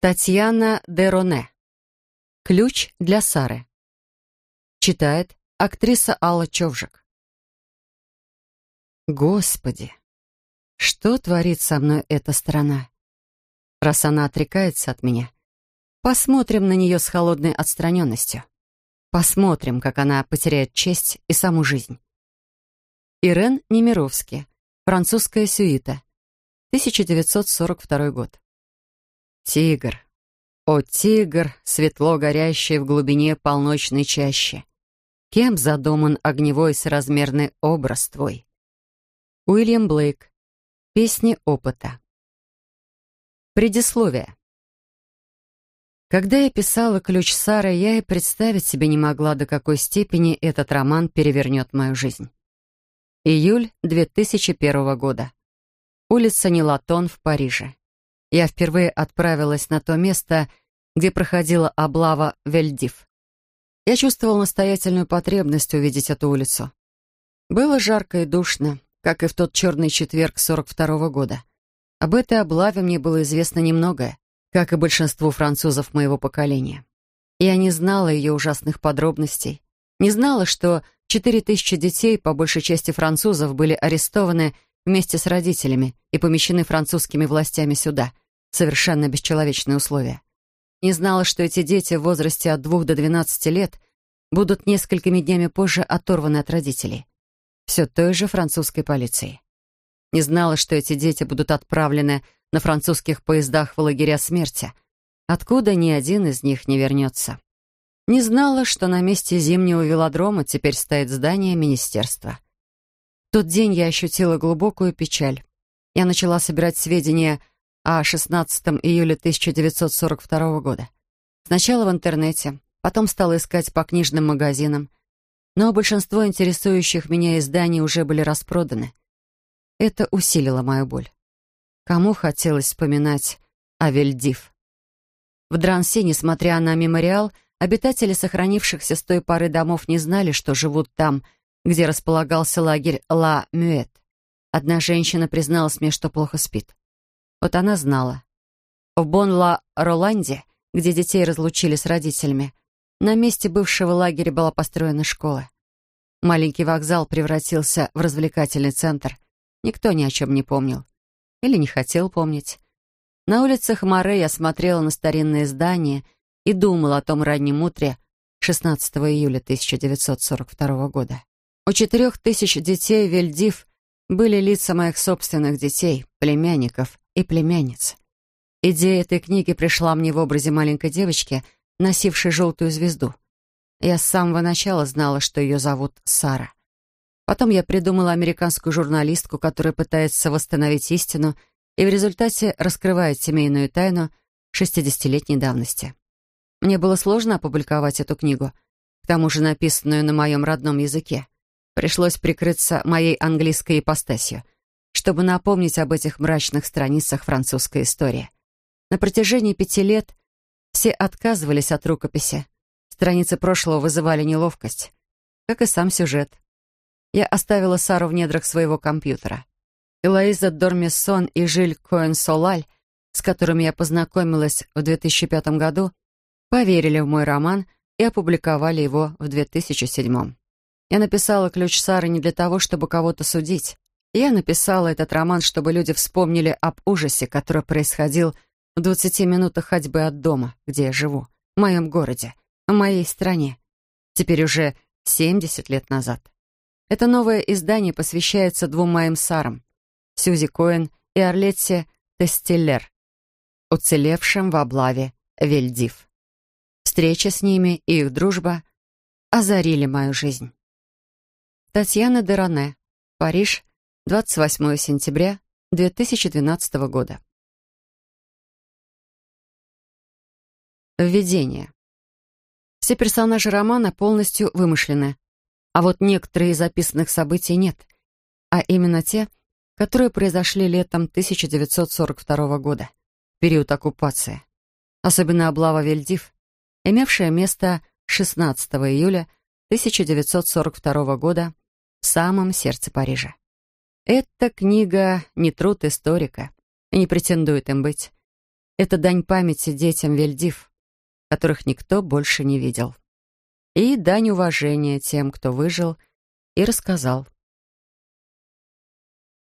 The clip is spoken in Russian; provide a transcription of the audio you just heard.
Татьяна Дероне. Ключ для Сары. Читает актриса Алла Човжик. Господи, что творит со мной эта страна? Раз она отрекается от меня, посмотрим на нее с холодной отстраненностью. Посмотрим, как она потеряет честь и саму жизнь. Ирен Немировский. Французская сюита. 1942 год. Тигр. О, тигр, светло горящий в глубине полночной чащи. Кем задуман огневой соразмерный образ твой? Уильям Блейк. Песни опыта. Предисловие. Когда я писала «Ключ Сары», я и представить себе не могла, до какой степени этот роман перевернет мою жизнь. Июль 2001 года. Улица Нелатон в Париже я впервые отправилась на то место, где проходила облава Вельдив. Я чувствовал настоятельную потребность увидеть эту улицу. Было жарко и душно, как и в тот черный четверг 42 -го года. Об этой облаве мне было известно немногое, как и большинству французов моего поколения. Я не знала ее ужасных подробностей, не знала, что 4000 детей, по большей части французов, были арестованы вместе с родителями и помещены французскими властями сюда. Совершенно бесчеловечные условия. Не знала, что эти дети в возрасте от двух до двенадцати лет будут несколькими днями позже оторваны от родителей. Все той же французской полицией. Не знала, что эти дети будут отправлены на французских поездах в лагеря смерти, откуда ни один из них не вернется. Не знала, что на месте зимнего велодрома теперь стоит здание министерства. Тот день я ощутила глубокую печаль. Я начала собирать сведения о 16 июля 1942 года. Сначала в интернете, потом стала искать по книжным магазинам, но большинство интересующих меня изданий уже были распроданы. Это усилило мою боль. Кому хотелось вспоминать о? В Дранси, несмотря на мемориал, обитатели сохранившихся с той поры домов не знали, что живут там – где располагался лагерь Ла Мюэт. Одна женщина призналась мне, что плохо спит. Вот она знала. В Бон-Ла-Роланде, где детей разлучили с родителями, на месте бывшего лагеря была построена школа. Маленький вокзал превратился в развлекательный центр. Никто ни о чем не помнил. Или не хотел помнить. На улицах Море я смотрела на старинные здания и думала о том раннем утре 16 июля 1942 года. У четырех тысяч детей Вельдив были лица моих собственных детей, племянников и племянниц. Идея этой книги пришла мне в образе маленькой девочки, носившей желтую звезду. Я с самого начала знала, что ее зовут Сара. Потом я придумала американскую журналистку, которая пытается восстановить истину и в результате раскрывает семейную тайну шестидесятилетней давности. Мне было сложно опубликовать эту книгу, к тому же написанную на моем родном языке. Пришлось прикрыться моей английской ипостасью, чтобы напомнить об этих мрачных страницах французской истории. На протяжении пяти лет все отказывались от рукописи. Страницы прошлого вызывали неловкость, как и сам сюжет. Я оставила Сару в недрах своего компьютера. Элоиза Дормессон и Жиль Коэн-Солаль, с которыми я познакомилась в 2005 году, поверили в мой роман и опубликовали его в 2007. Я написала «Ключ Сары» не для того, чтобы кого-то судить. Я написала этот роман, чтобы люди вспомнили об ужасе, который происходил в 20 минутах ходьбы от дома, где я живу, в моем городе, в моей стране. Теперь уже 70 лет назад. Это новое издание посвящается двум моим Сарам, Сьюзи Коэн и Орлетте Тестеллер, уцелевшим в облаве Вельдив. Встреча с ними и их дружба озарили мою жизнь. Татьяна Дероне. Париж, 28 сентября 2012 года. Введение. Все персонажи романа полностью вымышлены, а вот некоторые из записанных событий нет, а именно те, которые произошли летом 1942 года, в период оккупации. Особенно облава Вельдив, имевшая место 16 июля 1942 года самом сердце Парижа. Эта книга не труд историка и не претендует им быть. Это дань памяти детям Вельдив, которых никто больше не видел. И дань уважения тем, кто выжил и рассказал.